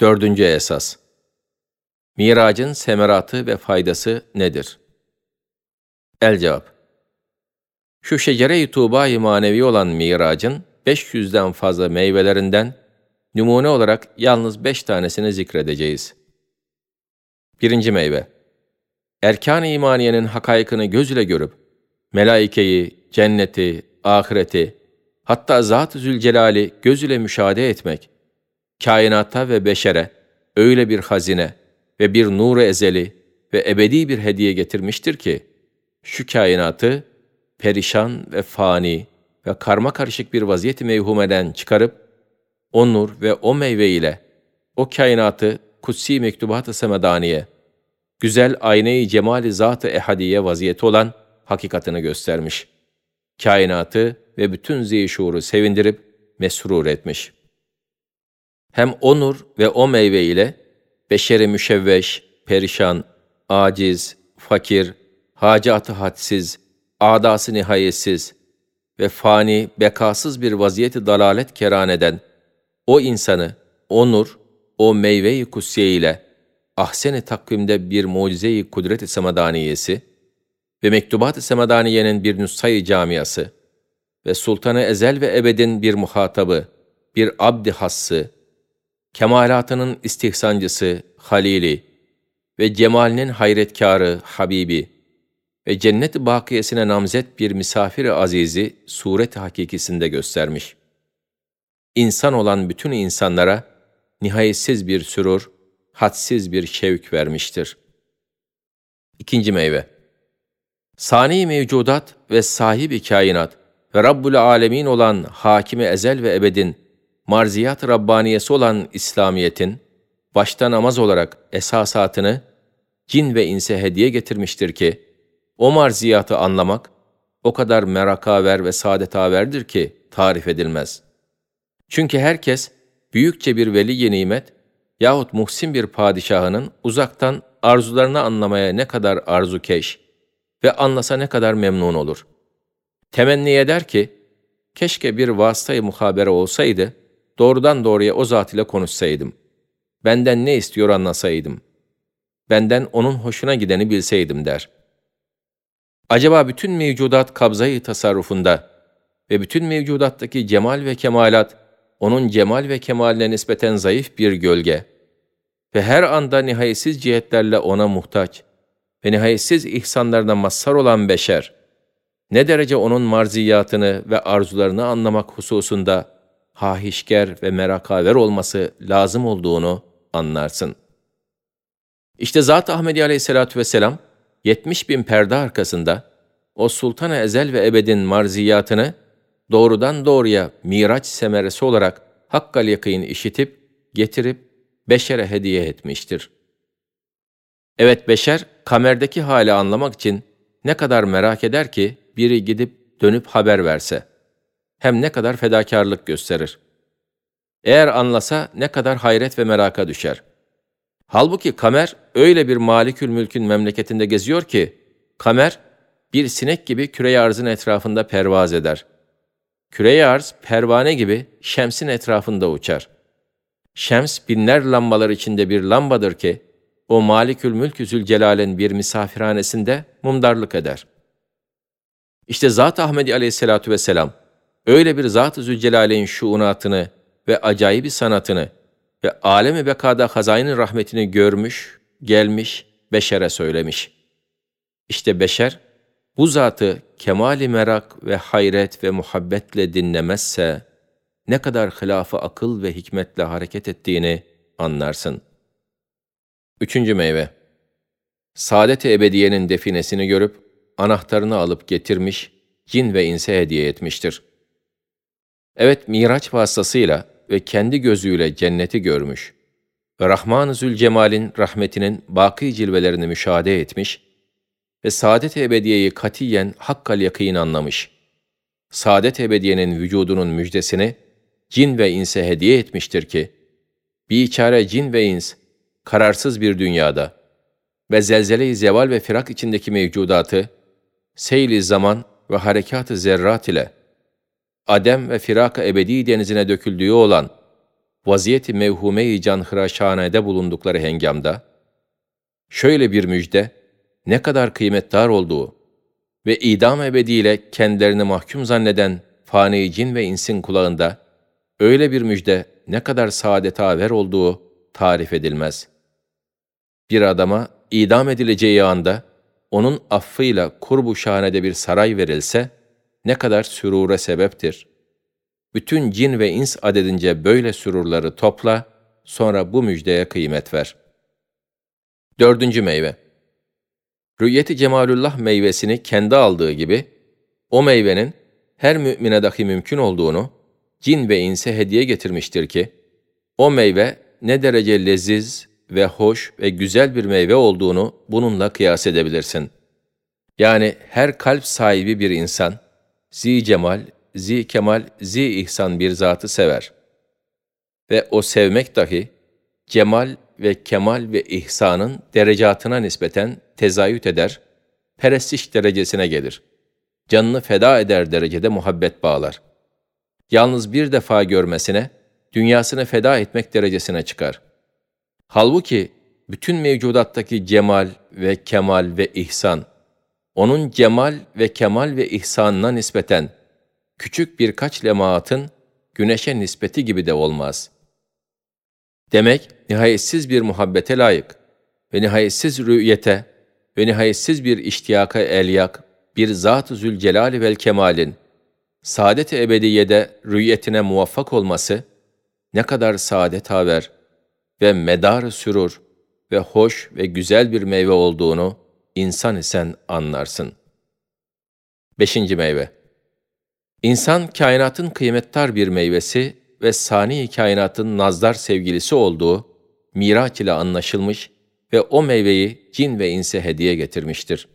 Dördüncü esas. Miracın semeratı ve faydası nedir? El cevap. Şu şecere-i tuğba manevi olan miracın 500'den fazla meyvelerinden numune olarak yalnız beş tanesini zikredeceğiz. Birinci meyve. Erkan-ı imaniyenin hakaykını göz ile görüp, melaikeyi, cenneti, ahireti, hatta Zat-ı Zülcelal'i göz müşahede etmek, kainata ve beşere öyle bir hazine ve bir nur ezeli ve ebedi bir hediye getirmiştir ki, şu kainatı perişan ve fani ve karma karışık bir vaziyeti mevhumeden çıkarıp, o nur ve o meyve ile o kainatı kutsi mektubat-ı semedaniye, güzel ayna-i cemali zat-ı ehadiye vaziyeti olan hakikatını göstermiş. Kainatı ve bütün zişuru sevindirip mesrur etmiş. Hem o nur ve o meyve ile beşeri müşevveş, perişan, aciz, fakir, hacatı hadsiz, adası nihayetsiz ve fani, bekasız bir vaziyeti dalalet keraneden o insanı, o nur, o meyve-i kutsiye ile ahsen-i takvimde bir mucize-i kudret-i semadaniyesi ve mektubat-ı semadaniyenin bir nüshayı camiası ve sultanı ezel ve ebedin bir muhatabı, bir abdi hassı, kemalatının istihsancısı, halili ve cemalinin hayretkarı, habibi ve cennet-i bakiyesine namzet bir misafir-i azizi suret hakikisinde göstermiş. İnsan olan bütün insanlara nihayetsiz bir sürur, hadsiz bir şevk vermiştir. İkinci meyve Sani mevcudat ve sahibi kainat ve Rabbul Alemin olan Hakimi Ezel ve Ebedin, marziyat Rabbaniyesi olan İslamiyet'in, başta namaz olarak esasatını cin ve inse hediye getirmiştir ki, o marziyatı anlamak, o kadar merakaver ve saadetaverdir ki tarif edilmez. Çünkü herkes, büyükçe bir veli nimet yahut muhsin bir padişahının uzaktan arzularını anlamaya ne kadar arzukeş ve anlasa ne kadar memnun olur. Temenni eder ki, keşke bir vasıtayı muhabere olsaydı, doğrudan doğruya o zat ile konuşsaydım. Benden ne istiyor anlasaydım. Benden onun hoşuna gideni bilseydim der. Acaba bütün mevcudat kabzayı tasarrufunda ve bütün mevcudattaki cemal ve kemalat, onun cemal ve kemaline nispeten zayıf bir gölge ve her anda nihayetsiz cihetlerle ona muhtaç ve nihayetsiz ihsanlarına mazhar olan beşer, ne derece onun marziyatını ve arzularını anlamak hususunda hahişker ve merakaver olması lazım olduğunu anlarsın. İşte Zat-ı Ahmedi aleyhissalatü vesselam, 70 bin perde arkasında, o sultan Ezel ve Ebed'in marziyatını doğrudan doğruya miraç semeresi olarak hakkal yakın işitip, getirip, beşere hediye etmiştir. Evet beşer, kamerdeki hali anlamak için ne kadar merak eder ki, biri gidip dönüp haber verse.'' Hem ne kadar fedakarlık gösterir. Eğer anlasa ne kadar hayret ve meraka düşer. Halbuki Kamer öyle bir malikül mülkün memleketinde geziyor ki, Kamer bir sinek gibi küre arzın etrafında pervaz eder. Küre arz pervane gibi şemsin etrafında uçar. Şems binler lambalar içinde bir lambadır ki, o Malikül Mülk Zülcelal'in bir misafirhanesinde mumdarlık eder. İşte Zat Ahmedi aleyhissalatu vesselam, öyle bir Zat-ı Zülcelal'in şuunatını ve acayip sanatını ve alemi bekada hazainin rahmetini görmüş, gelmiş, beşere söylemiş. İşte beşer, bu zatı kemali merak ve hayret ve muhabbetle dinlemezse, ne kadar hilafı akıl ve hikmetle hareket ettiğini anlarsın. Üçüncü meyve Saadet-i Ebediye'nin definesini görüp, anahtarını alıp getirmiş, cin ve inse hediye etmiştir.'' Evet, Miraç vasıtasıyla ve kendi gözüyle cenneti görmüş Rahman-ı Zülcemal'in rahmetinin baki cilvelerini müşahede etmiş ve saadet ebediyeyi katiyen hakkal yakîn anlamış. Saadet ebediyenin vücudunun müjdesini cin ve inse hediye etmiştir ki, biçare cin ve ins, kararsız bir dünyada ve zelzele-i zeval ve firak içindeki mevcudatı, seyli zaman ve harekat-ı zerrat ile adem ve firaka ebedi denizine döküldüğü olan vaziyeti mevhume-i canhıraşhanede bulundukları hengamda, şöyle bir müjde, ne kadar kıymetdar olduğu ve idam ebediyle kendilerini mahkum zanneden fani cin ve insin kulağında, öyle bir müjde ne kadar saadet haber olduğu tarif edilmez. Bir adama idam edileceği anda, onun affıyla kurbu şahanede bir saray verilse, ne kadar sürure sebeptir. Bütün cin ve ins adedince böyle sürurları topla, sonra bu müjdeye kıymet ver. Dördüncü meyve Rüyeti Cemalullah meyvesini kendi aldığı gibi, o meyvenin her mümine dahi mümkün olduğunu, cin ve inse hediye getirmiştir ki, o meyve ne derece leziz ve hoş ve güzel bir meyve olduğunu bununla kıyas edebilirsin. Yani her kalp sahibi bir insan, zi cemal, zi kemal, zi ihsan bir zatı sever. Ve o sevmek dahi, cemal ve kemal ve ihsanın derecatına nispeten tezayüt eder, perestiş derecesine gelir. Canını feda eder derecede muhabbet bağlar. Yalnız bir defa görmesine, dünyasını feda etmek derecesine çıkar. Halbuki bütün mevcudattaki cemal ve kemal ve ihsan, onun cemal ve kemal ve ihsanına nispeten küçük birkaç lemaatın güneşe nispeti gibi de olmaz. Demek nihayetsiz bir muhabbete layık ve nihayetsiz rü'yete ve nihayetsiz bir iştiyaka elyak, bir Zat-ı Zülcelal vel Kemal'in saadet-i ebediyede rü'yetine muvaffak olması ne kadar saadet haber ve medar sürur ve hoş ve güzel bir meyve olduğunu insan isen anlarsın. Beşinci meyve İnsan kainatın kıymettar bir meyvesi ve sani kainatın nazdar sevgilisi olduğu Miraç ile anlaşılmış ve o meyveyi cin ve inse hediye getirmiştir.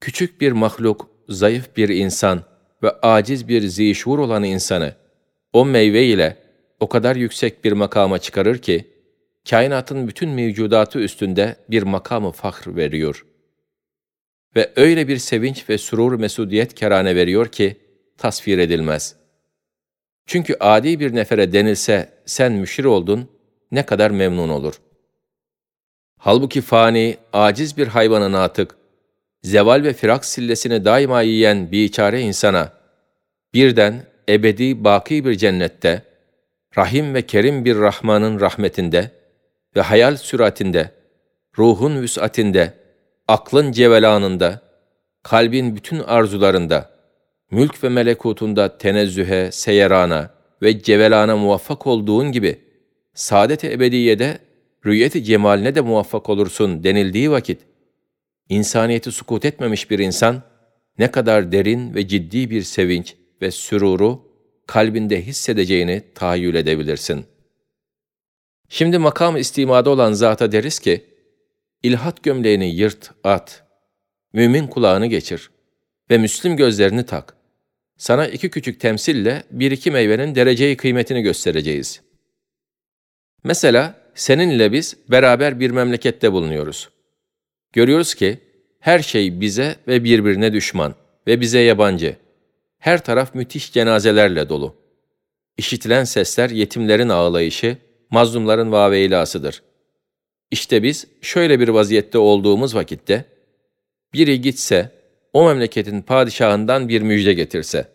Küçük bir mahluk, zayıf bir insan ve aciz bir zişur olan insanı o meyve ile o kadar yüksek bir makama çıkarır ki, kainatın bütün mevcudatı üstünde bir makamı fahr veriyor. Ve öyle bir sevinç ve surur mesudiyet kerane veriyor ki, tasvir edilmez. Çünkü adi bir nefere denilse, sen müşir oldun, ne kadar memnun olur. Halbuki fani, aciz bir hayvanın atık, zeval ve firak sillesini daima yiyen biçare insana, birden ebedi baki bir cennette, rahim ve kerim bir Rahman'ın rahmetinde ve hayal süratinde, ruhun vüsatinde, aklın cevelanında, kalbin bütün arzularında, mülk ve melekutunda tenezzühe, seyerana ve cevelana muvaffak olduğun gibi, saadet-i ebediyede rüyeti cemaline de muvaffak olursun denildiği vakit, insaniyeti sukut etmemiş bir insan, ne kadar derin ve ciddi bir sevinç ve süruru kalbinde hissedeceğini tahayyül edebilirsin. Şimdi makam istimada olan zata deriz ki, ilhat gömleğini yırt, at, mümin kulağını geçir ve Müslüm gözlerini tak. Sana iki küçük temsille bir iki meyvenin dereceyi kıymetini göstereceğiz. Mesela seninle biz beraber bir memlekette bulunuyoruz. Görüyoruz ki her şey bize ve birbirine düşman ve bize yabancı. Her taraf müthiş cenazelerle dolu. İşitilen sesler yetimlerin ağlayışı, mazlumların vaveylasıdır. İşte biz şöyle bir vaziyette olduğumuz vakitte, biri gitse, o memleketin padişahından bir müjde getirse,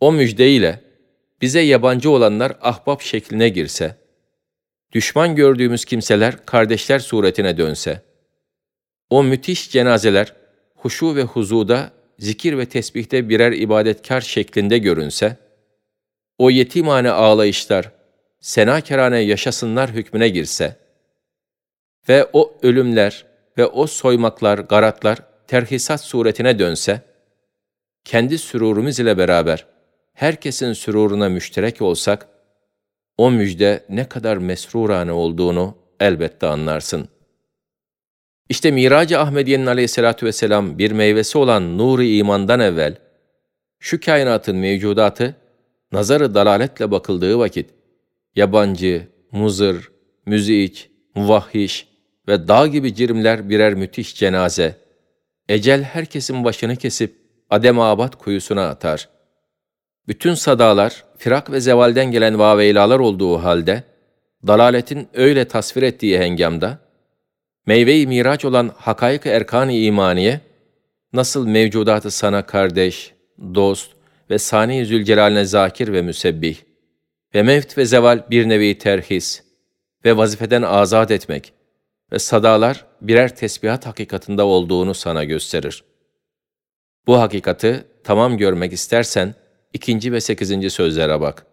o müjdeyle bize yabancı olanlar ahbap şekline girse, düşman gördüğümüz kimseler kardeşler suretine dönse, o müthiş cenazeler huşu ve huzuda, zikir ve tesbihte birer ibadetkar şeklinde görünse, o yetimane ağlayışlar, senakerane yaşasınlar hükmüne girse ve o ölümler ve o soymaklar, garatlar terhisat suretine dönse, kendi sürurumuz ile beraber herkesin süruruna müşterek olsak, o müjde ne kadar mesrurane olduğunu elbette anlarsın. İşte Mirac-ı Ahmediye'nin aleyhissalatü vesselam bir meyvesi olan nuru imandan evvel, şu kainatın mevcudatı, nazarı dalaletle bakıldığı vakit, yabancı, muzır, müziç, muvahhiş ve dağ gibi cirimler birer müthiş cenaze, ecel herkesin başını kesip adem-abat kuyusuna atar. Bütün sadalar, firak ve zevalden gelen vaveylalar olduğu halde, dalaletin öyle tasvir ettiği hengamda, meyve-i miraç olan hakaik-ı erkan-ı imaniye, nasıl mevcudatı sana kardeş, dost ve Sani-i Zülcelal'ine zakir ve müsebbih ve mevt ve zeval bir nevi terhis ve vazifeden azat etmek ve sadalar birer tesbihat hakikatında olduğunu sana gösterir. Bu hakikati tamam görmek istersen, ikinci ve sekizinci sözlere bak.